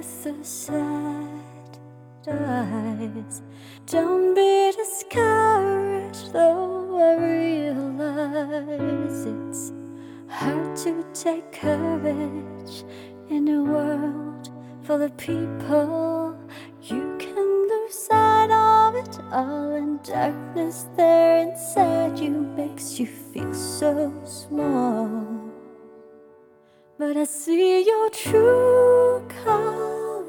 the sad eyes. Don't be discouraged, though I realize it's hard to take courage in a world full of people. You can lose sight of it all, and darkness there inside you makes you feel so small. But I see your true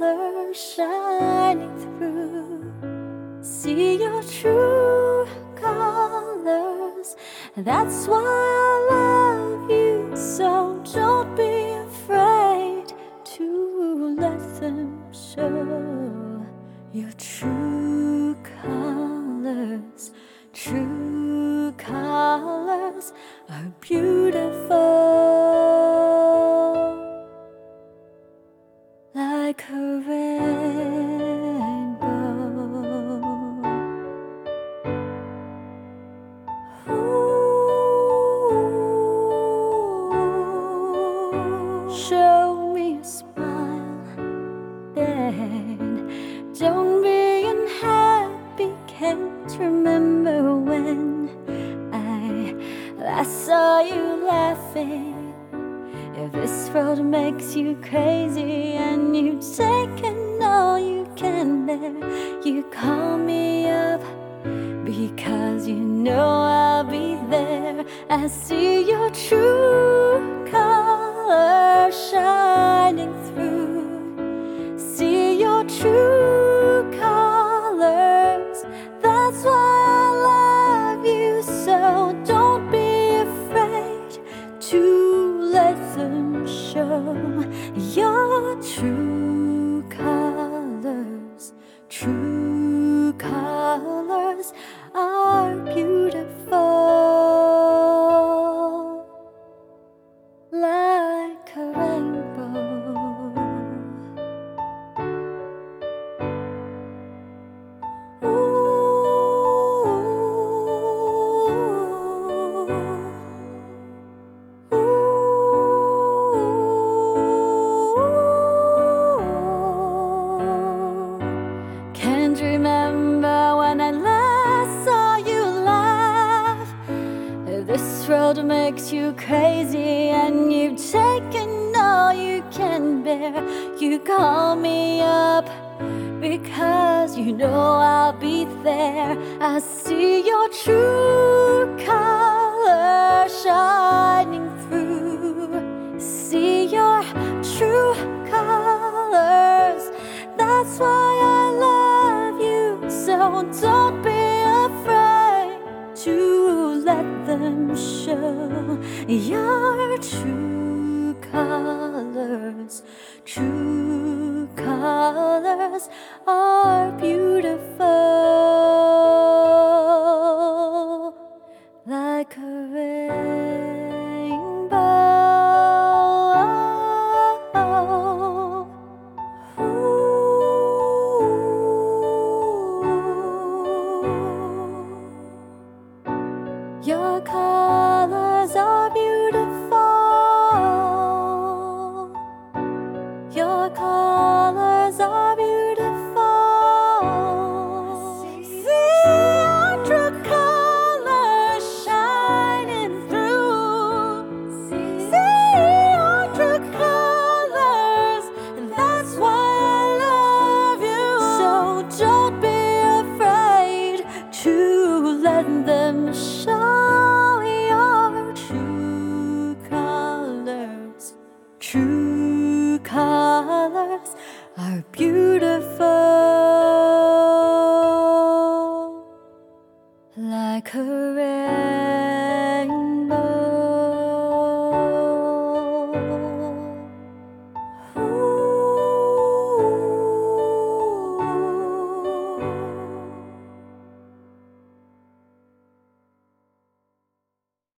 colors shining through. See your true colors. That's why I love you. So don't be don't be unhappy. Can't remember when I last saw you laughing. If this world makes you crazy and you've taken all you can bear, you call me up because you know I'll be there. I see your true color shining through. See your true show your true colors. World makes you crazy, and you've taken all you can bear. You call me up because you know I'll be there. I see your true color shining through. See your true colors. That's why I love you. So don't show like